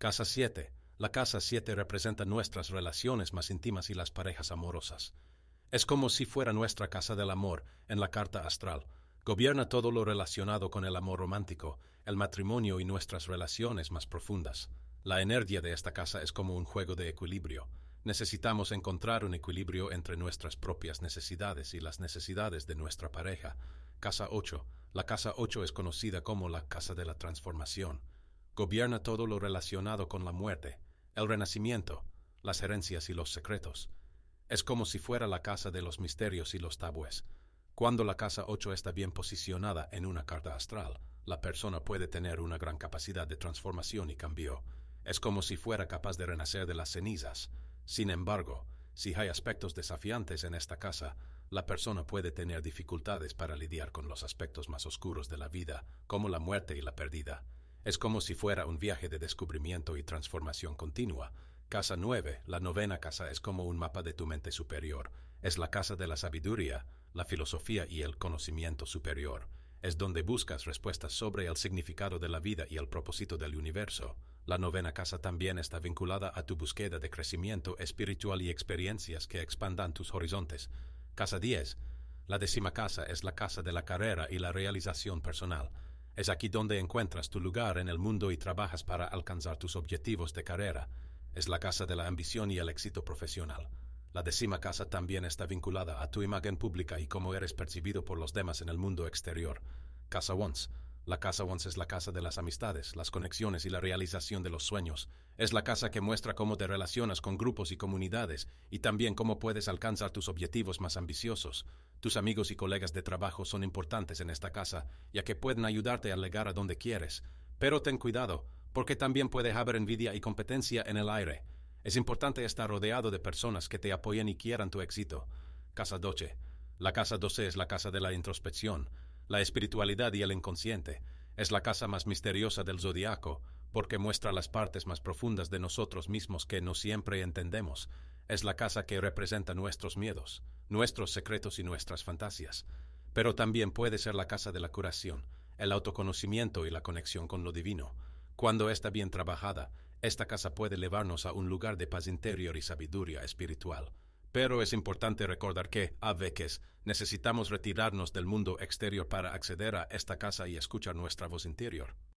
Casa 7. La casa 7 representa nuestras relaciones más íntimas y las parejas amorosas. Es como si fuera nuestra casa del amor en la carta astral. Gobierna todo lo relacionado con el amor romántico, el matrimonio y nuestras relaciones más profundas. La energía de esta casa es como un juego de equilibrio. Necesitamos encontrar un equilibrio entre nuestras propias necesidades y las necesidades de nuestra pareja. Casa 8. La casa 8 es conocida como la casa de la transformación. Gobierna todo lo relacionado con la muerte, el renacimiento, las herencias y los secretos. Es como si fuera la casa de los misterios y los tabúes. Cuando la casa 8 está bien posicionada en una carta astral, la persona puede tener una gran capacidad de transformación y cambio. Es como si fuera capaz de renacer de las cenizas. Sin embargo, si hay aspectos desafiantes en esta casa, la persona puede tener dificultades para lidiar con los aspectos más oscuros de la vida, como la muerte y la pérdida. Es como si fuera un viaje de descubrimiento y transformación continua. Casa 9, la novena casa, es como un mapa de tu mente superior. Es la casa de la sabiduría, la filosofía y el conocimiento superior. Es donde buscas respuestas sobre el significado de la vida y el propósito del universo. La novena casa también está vinculada a tu búsqueda de crecimiento espiritual y experiencias que expandan tus horizontes. Casa 10. La décima casa es la casa de la carrera y la realización personal. Es aquí donde encuentras tu lugar en el mundo y trabajas para alcanzar tus objetivos de carrera. Es la casa de la ambición y el éxito profesional. La décima casa también está vinculada a tu imagen pública y cómo eres percibido por los demás en el mundo exterior. Casa Once la casa once es la casa de las amistades, las conexiones y la realización de los sueños. Es la casa que muestra cómo te relacionas con grupos y comunidades y también cómo puedes alcanzar tus objetivos más ambiciosos. Tus amigos y colegas de trabajo son importantes en esta casa, ya que pueden ayudarte a llegar a donde quieres. Pero ten cuidado, porque también puede haber envidia y competencia en el aire. Es importante estar rodeado de personas que te apoyen y quieran tu éxito. Casa 12. La casa 12 es la casa de la introspección la espiritualidad y el inconsciente. Es la casa más misteriosa del zodiaco, porque muestra las partes más profundas de nosotros mismos que no siempre entendemos. Es la casa que representa nuestros miedos, nuestros secretos y nuestras fantasías. Pero también puede ser la casa de la curación, el autoconocimiento y la conexión con lo divino. Cuando está bien trabajada, esta casa puede llevarnos a un lugar de paz interior y sabiduría espiritual. Pero es importante recordar que, a veces, necesitamos retirarnos del mundo exterior para acceder a esta casa y escuchar nuestra voz interior.